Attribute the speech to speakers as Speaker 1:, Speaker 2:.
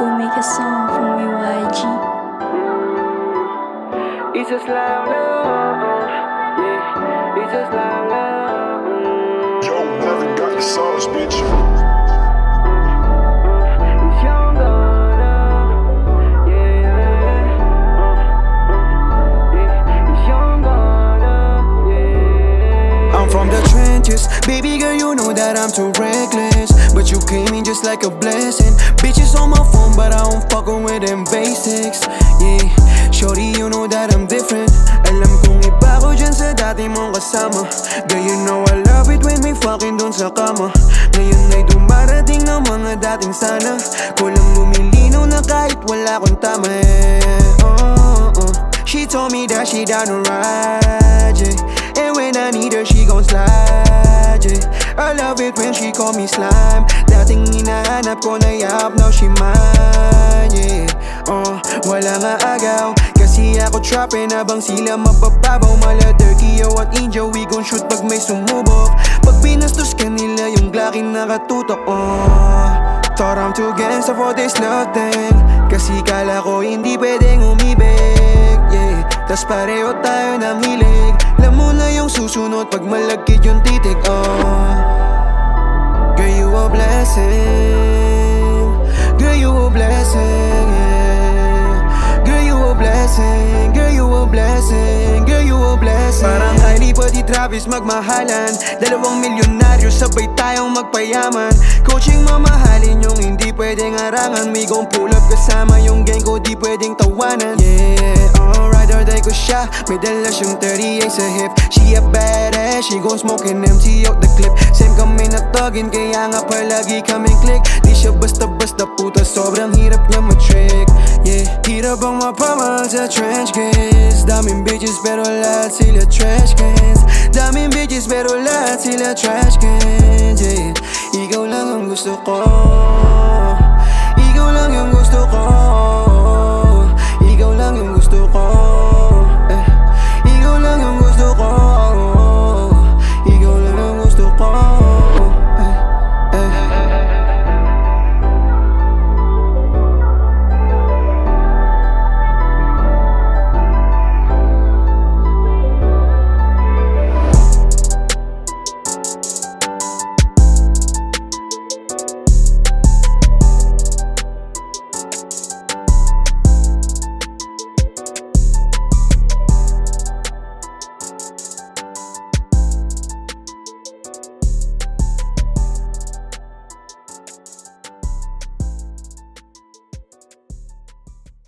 Speaker 1: go make a song for me, YG.
Speaker 2: It's just love, love. Uh, uh, yeah, it's just love, love. Uh, mm.
Speaker 3: Yo, Melvin got the sauce, bitch.
Speaker 2: It's young Ghana. Yeah, yeah. It's young Ghana. Yeah.
Speaker 4: I'm from the trenches, baby girl, you know that I'm too reckless. But you came in just like a blessing. Bitches on my phone, but I don't fuckin' with them basics. Yeah, shorty, you know that I'm different. Alam kong iba ko dyan sa dati mong kasama. Girl, you know I love it when we fucking dun sa kama. Ngayon ay dumarating ang mga dating sana. Kulang lumilinaw na kahit wala akong tama. eh. Oh, oh. She told me that she down to ride, yeah. And when I need her, she gon' slide, yeah. I love it when she call me slime. Dating hinahanap ko na yap, now she mine, yeah. Oh, wala nga agaw. Kasi ako trapping habang sila mapapabaw. Mala turkey at India, we gon' shoot pag may sumubok. Pag pinastos ka nila, yung Glocky nakatutok, oh. Thought I'm too gangsta for this love thing Kasi kala ko hindi pwedeng umibig yeah. Tas pareho tayo ng hilig Alam mo na yung susunod pag malagkit yung titig oh. Parang Kylie pati Travis magmahalan. Dalawang milyonaryo sabay tayong magpayaman. Coaching mamahalin yung hindi pwedeng arangan. We gon' pull up kasama yung gang ko di pwedeng tawanan. Yeah, alright die ko siya. May dala siyang 38 sa hip. She a badass, she gon' smoke and empty out the clip. Same kami na tugin kaya nga palagi kaming click. Di siya basta-basta puta sobrang hirap niya matrick. Yeah, hirap ang mapamahal sa trench kids Daming bitches pero lahat sila trash cans. Daming bitches pero lahat sila trash cans Yeah, ikaw lang ang gusto ko